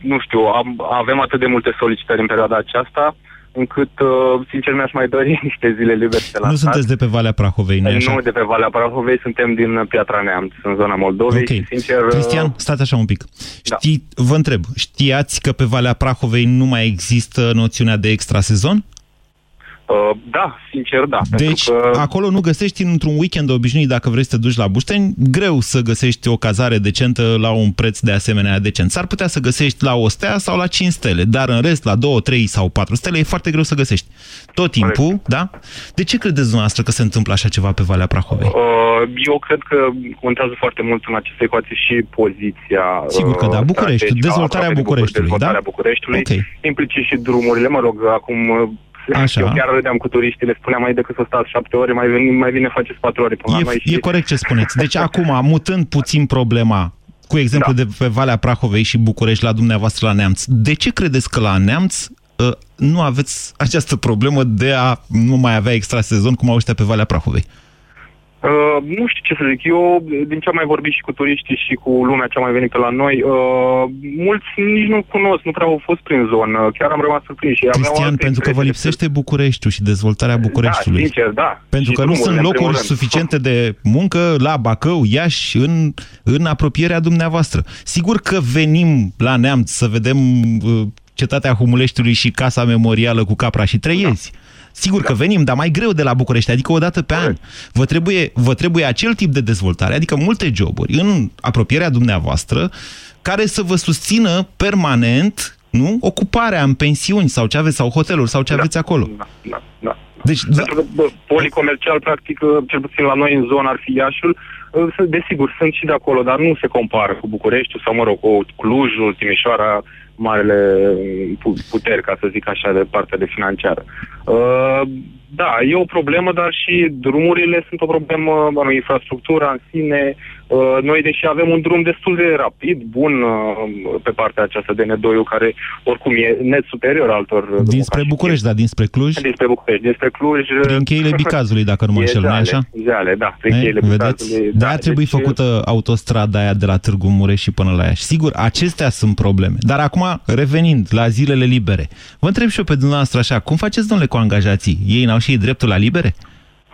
nu știu, am, avem atât de multe solicitări în perioada aceasta încât, uh, sincer, mi-aș mai dori niște zile libere de la Nu stat. sunteți de pe Valea Prahovei, nu așa? Nu de pe Valea Prahovei, suntem din Piatra Neamț, în zona Moldovei Ok. și, sincer... uh, Cristian, stați așa un pic. Da. Știi, vă întreb, știați că pe Valea Prahovei nu mai există noțiunea de extrasezon? Uh, da, sincer, da. Deci, pentru că... acolo nu găsești într-un weekend obișnuit, dacă vrei să te duci la Bușteni, greu să găsești o cazare decentă la un preț de asemenea decent. S-ar putea să găsești la o stea sau la 5 stele, dar în rest, la 2, 3 sau 4 stele, e foarte greu să găsești. Tot timpul, da? De ce credeți dumneavoastră că se întâmplă așa ceva pe Valea Prahovei? Uh, eu cred că contează foarte mult în aceste ecuații și poziția... Sigur că da. uh, București, strategică, dezvoltarea aproape de București, Bucureștiului, dezvoltarea da? Bucureștiului, Ok. implicit și drumurile. Mă rog, acum... uh, Așa. Eu chiar râdeam cu turiștii, le spuneam mai decât să stați șapte ore, mai, veni, mai bine faceți patru ore până la noi. E, Și... e corect ce spuneți. Deci acum, mutând puțin problema, cu exemplu Da. de pe Valea Prahovei și București la dumneavoastră la Neamț, de ce credeți că la Neamț uh, nu aveți această problemă de a nu mai avea extra sezon cum au ăștia pe Valea Prahovei? Uh, nu știu ce să zic. Eu, din ce am mai vorbit și cu turiștii și cu lumea ce a mai venit pe la noi, uh, mulți nici nu cunosc, nu prea au fost prin zonă. Chiar am rămas surprins. și aveau Cristian, alte pentru că vă impresii lipsește Bucureștiul și dezvoltarea Bucureștiului. Da, sincer, da. Pentru Și că nu drumurile, sunt în primul locuri rând. suficiente de muncă la Bacău, Iași, în, în apropierea dumneavoastră. Sigur că venim la Neamț să vedem uh, cetatea Humuleștiului și casa memorială cu Capra și Treiezi. Sigur că venim, dar mai greu de la București, adică o dată pe an. Vă trebuie, vă trebuie acel tip de dezvoltare, adică multe joburi în apropierea dumneavoastră, care să vă susțină permanent nu? ocuparea în pensiuni sau ce aveți, sau hoteluri sau ce aveți acolo. Da, da, da. Deci, Pentru că bă, policomercial, practic, uh, cel puțin la noi în zonă ar fi Iașul, uh, sunt- desigur, sunt și de acolo, dar nu se compară cu Bucureștiul sau, mă rog, cu Clujul, Timișoara, marele uh, pu- puteri, ca să zic așa, de partea de financiară. Uh, da, e o problemă, dar și drumurile sunt o problemă, bă, infrastructura în sine, Uh, Noi, deși avem un drum destul de rapid, bun uh, pe partea aceasta de N2, care oricum e net superior altor... uh, Dinspre București, dar dinspre Cluj, Dinspre București, dinspre Cluj... uh, prin cheile Bicazului, dacă nu mă e înșel, nu Zeale, așa? Zeale, da, prin Ne? cheile Vedeți? Bicazului, De ar trebui deci, făcută autostrada aia de la Târgu Mureș și până la Iași. Sigur, acestea sunt probleme. Dar acum, revenind la zilele libere, vă întreb și eu pe dumneavoastră așa, cum faceți, domnule, cu angajații? Ei n-au și ei dreptul la libere?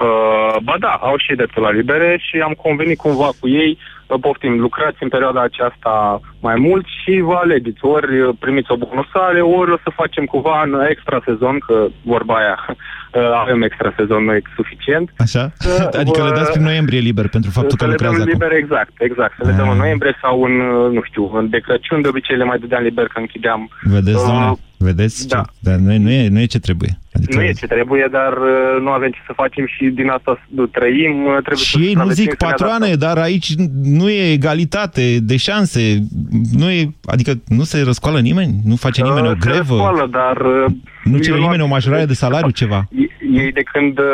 Uh, ba da, au și dreptul la libere și am convenit cumva cu ei, uh, poftim, lucrați în perioada aceasta mai mult și vă alegeți. Ori uh, primiți o bonusare, ori o să facem cumva în extra sezon, că vorba aia, uh, avem extra sezon noi suficient. Așa? Că, Adică le uh, dați prin noiembrie liber pentru faptul că să le dăm lucrează acum. liber, exact, exact. Să le dăm Ah. în noiembrie sau în, uh, nu știu, în de Crăciun, de obicei le mai dădeam liber că închideam. Vedeți, Uh, domnule? Vedeți? da. Ce? Dar nu, e, nu, e, nu e ce trebuie. Adică... Nu e ce trebuie, dar uh, nu avem ce să facem și din asta s- trăim. uh, Trebuie să Și ei nu supraviețuim, zic să ne adaptăm. patroane, dar aici nu e egalitate de șanse. Nu e, adică nu se răscoală nimeni? Nu face nimeni o Uh, se grevă? răscoală, dar... uh, Nu eu cere nimeni o majorare de salariu, ceva? Ei de când, uh,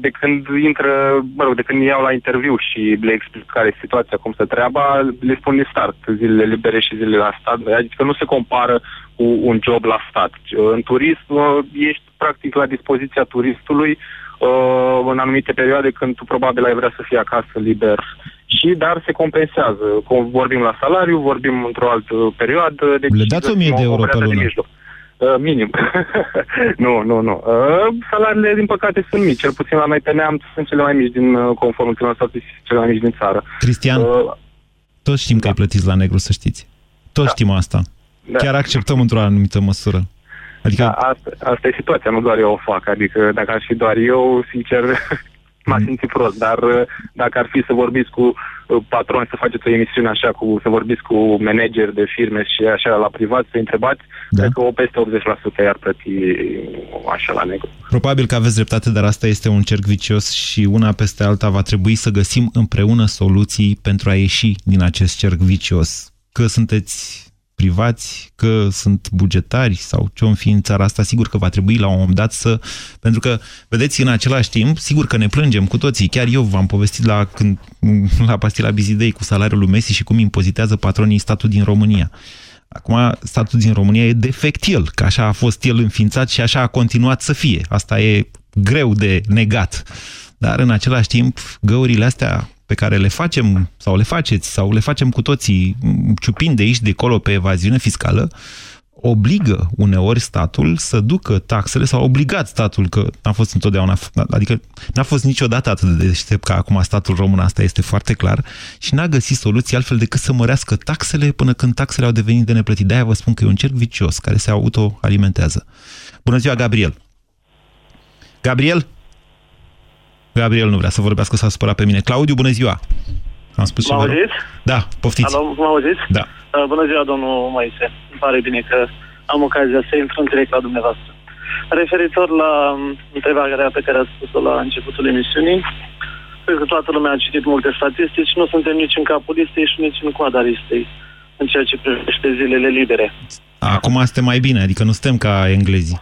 de când intră, mă rog, de când iau la interviu și le explic care e situația, cum se treaba, le spun din start zilele libere și zilele la stat, adică nu se compară cu un job la stat. În turism uh, ești practic la dispoziția turistului uh, în anumite perioade când tu probabil ai vrea să fii acasă liber și dar se compensează. Com- Vorbim la salariu, vorbim într-o altă perioadă. Deci Le dați 1000 de găsim o euro pe variantă de lună. mijloc. Uh, minim. nu, nu, nu. Uh, salariile, din păcate, sunt mici. Cel puțin la noi pe neam sunt cele mai mici din, uh, conform ultimelor statistici, cele mai mici din țară. Cristian, Uh, toți știm că ai plătit la negru, să știți. Toți știm asta. Da. Chiar acceptăm într-o anumită măsură. Adică, Da, asta, asta e situația, nu doar eu o fac. Adică dacă ar fi doar eu, sincer, m-aș simți prost. Dar uh, dacă ar fi să vorbiți cu uh, patroni, să faceți o emisiune așa, cu, să vorbiți cu manageri de firme și așa la privat, să întrebați, Da. cred că o peste 80% i-ar plăti așa la negru. probabil că aveți dreptate, dar asta este un cerc vicios și una peste alta va trebui să găsim împreună soluții pentru a ieși din acest cerc vicios. Că sunteți privați, că sunt bugetari sau ce om fi în țara asta, sigur că va trebui la un moment dat să... Pentru că, vedeți, în același timp, sigur că ne plângem cu toții. Chiar eu v-am povestit la, când, la pastila Bizidei cu salariul lui Messi și cum impozitează patronii statul din România. Acum, statul din România e defect el, că așa a fost el înființat și așa a continuat să fie. Asta e greu de negat. Dar, în același timp, găurile astea pe care le facem sau le faceți sau le facem cu toții m, ciupind de aici de acolo pe evaziune fiscală, obligă uneori statul să ducă taxele sau a obligat statul, că n-a fost întotdeauna, adică n-a fost niciodată atât de deștept ca acum statul român, asta este foarte clar, și n-a găsit soluții altfel decât să mărească taxele până când taxele au devenit de neplătit. De-aia vă spun că e un cerc vicios care se autoalimentează. Bună ziua, Gabriel! Gabriel? Gabriel nu vrea să vorbească, s-a supărat pe mine. Claudiu, bună ziua! Am spus Mă ceva rău? auziți? Da, poftiți. Alo, mă auziți? Da. Uh, bună ziua, domnul Moise. Îmi pare bine că am ocazia să intru în direct la dumneavoastră. Referitor la um, întrebarea pe care ați spus-o la începutul emisiunii, cred că toată lumea a citit multe statistici, nu suntem nici în capul listei și nici în coada listei în ceea ce privește zilele libere. Acum suntem mai bine, adică nu suntem ca englezii.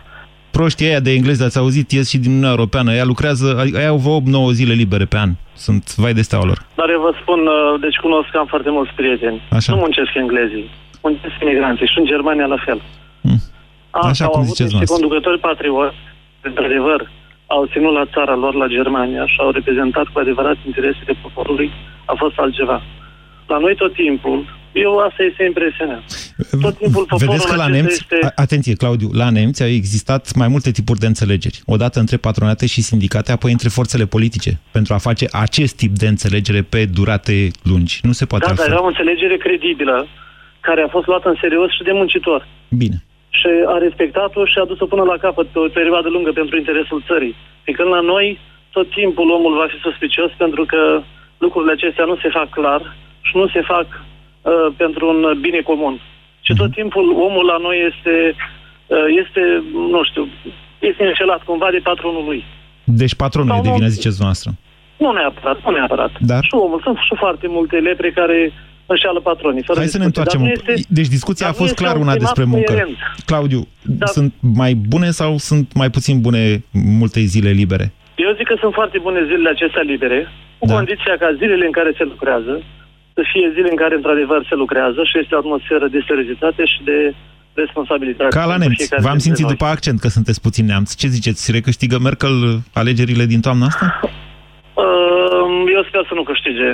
Proștii aia de englezi, ați auzit, ies și din Uniunea Europeană, ea lucrează, adică aia au vreo 8-9 zile libere pe an. Sunt vai de steaua lor. Dar eu vă spun, uh, deci cunosc că am foarte mulți prieteni. Așa. Nu muncesc englezii, muncesc imigranții și în Germania la fel. Hmm. Asta Așa au cum avut ziceți niște noastră. conducători patrioți, într-adevăr, au ținut la țara lor, la Germania, și au reprezentat cu adevărat interesele poporului, a fost altceva. La noi tot timpul, eu asta este impresia mea. Tot timpul poporul Vedeți că la acesta nemți, este... a- atenție Claudiu, la nemți au existat mai multe tipuri de înțelegeri. Odată între patronate și sindicate, apoi între forțele politice, pentru a face acest tip de înțelegere pe durate lungi. Nu se poate Da, dar altfel. era o înțelegere credibilă, care a fost luată în serios și de muncitor. Bine. și a respectat-o și a dus-o până la capăt pe o perioadă lungă pentru interesul țării. Pe când la noi, tot timpul omul va fi suspicios pentru că lucrurile acestea nu se fac clar și nu se fac uh, pentru un bine comun. Și tot timpul omul la noi este, uh, este, nu știu, este înșelat cumva de patronul lui. Deci patronul e de vină, ziceți noastră. Nu neapărat, nu neapărat. Dar? Și omul, sunt și foarte multe lepre care înșeală patronii. Fără Hai să ne discuție. întoarcem. Dar nu Este, este- deci discuția dar a nu fost este clar un una climat despre muncă. coerent. Claudiu, Da. sunt mai bune sau sunt mai puțin bune multe zile libere? Eu zic că sunt foarte bune zilele acestea libere, cu Da. condiția ca zilele în care se lucrează să fie zile în care într-adevăr se lucrează și este o atmosferă de seriozitate și de responsabilitate. Ca la nemți. V-am simțit după accent că sunteți puțin neamț. Ce ziceți? Recâștigă Merkel alegerile din toamna asta? Uh, eu sper să nu câștige.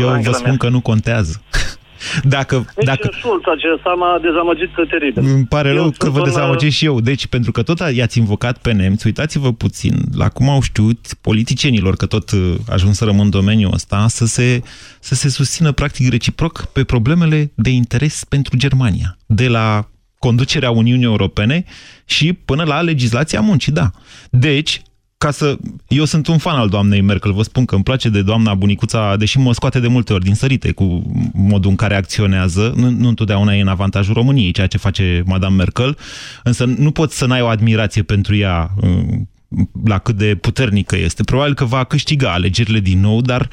Eu vă spun că nu contează. Dacă, Nici dacă... Schulz acesta m-a dezamăgit teribil. Îmi pare Eu rău că sunt vă un, dezamăgesc și eu. Deci, pentru că tot i-ați invocat pe nemți, uitați-vă puțin la cum au știut politicienilor, că tot uh, ajuns să rămân în domeniul ăsta, să se, să se susțină practic reciproc pe problemele de interes pentru Germania. De la conducerea Uniunii Europene și până la legislația muncii, da. Deci, ca să... Eu sunt un fan al doamnei Merkel, vă spun că îmi place de doamna bunicuța, deși mă scoate de multe ori din sărite cu modul în care acționează. Nu, nu întotdeauna e în avantajul României, ceea ce face Madame Merkel, însă nu poți să n-ai o admirație pentru ea uh, la cât de puternică este. Probabil că va câștiga alegerile din nou, dar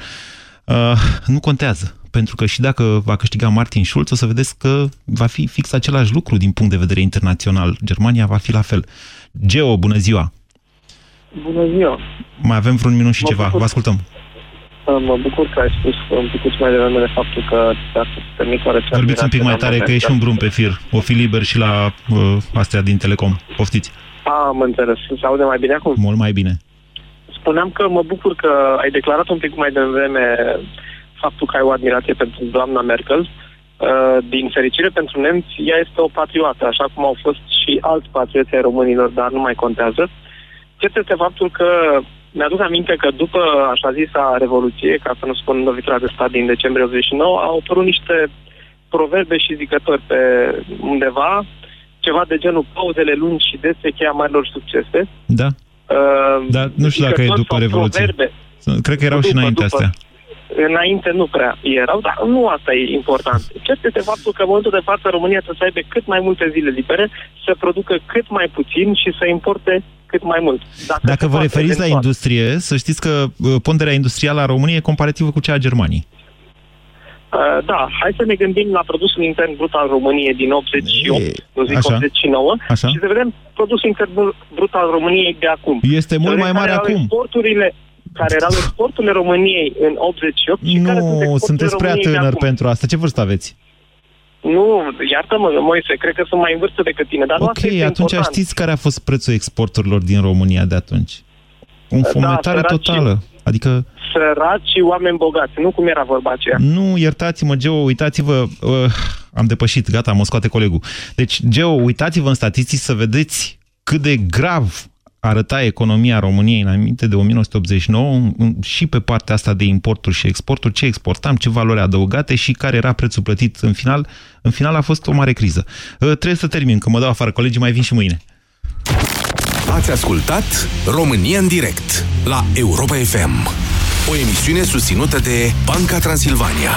uh, nu contează. Pentru că și dacă va câștiga Martin Schulz, o să vedeți că va fi fix același lucru din punct de vedere internațional. Germania va fi la fel. Geo, bună ziua! Bună ziua! Mai avem vreun minut și mă ceva. Bucur, Vă ascultăm. Mă bucur că ai spus un pic mai devreme de faptul că ți-a permit oarece Vorbiți un pic mai tare, că e și un brum pe fir. O fi liber și la uh, astea din Telecom. Poftiți. Am înțeles. Se aude mai bine acum? Mult mai bine. Spuneam că mă bucur că ai declarat un pic mai devreme faptul că ai o admirație pentru doamna Merkel. Uh, din fericire pentru nemți, ea este o patriotă, așa cum au fost și alți patrioți ai românilor, dar nu mai contează. Cert este faptul că mi-aduc aminte că după așa zisa revoluție, ca să nu spun lovitura de stat din decembrie 89, au apărut niște proverbe și zicători pe undeva, ceva de genul pauzele lungi și dese cheia marilor succese. Da. Uh, Dar nu știu dacă e după Revoluție. Proverbe. Cred că erau după, și înainte după, astea. Înainte nu prea erau, dar nu asta e important. Ce este faptul că în momentul de față România trebuie să aibă cât mai multe zile libere, să producă cât mai puțin și să importe cât mai mult. Dacă, Dacă vă referiți la industrie, să știți că uh, ponderea industrială a României e comparativă cu cea a Germaniei. Uh, da, hai să ne gândim la produsul intern brut al României din 88, e, nu zic așa, 89, așa. și să vedem produsul intern brut al României de acum. Este mult mai mare acum. Exporturile, care erau exporturile României în 88 și nu, care sunt sunteți prea tânăr pentru asta. Ce vârstă aveți? Nu, iartă-mă, Moise, cred că sunt mai în vârstă decât tine, dar Ok, nu asta este atunci important. știți care a fost prețul exporturilor din România de atunci? Un fometare da, totală. Adică... Săraci și oameni bogați, nu cum era vorba aceea. Nu, iertați-mă, Geo, uitați-vă, uh, am depășit, gata, mă scoate colegul. Deci, Geo, uitați-vă în statistici să vedeți cât de grav arăta economia României înainte de 1989 și pe partea asta de importuri și exporturi, ce exportam, ce valori adăugate și care era prețul plătit în final. În final a fost o mare criză. Trebuie să termin, că mă dau afară colegii, mai vin și mâine. Ați ascultat România în direct la Europa FM, o emisiune susținută de Banca Transilvania.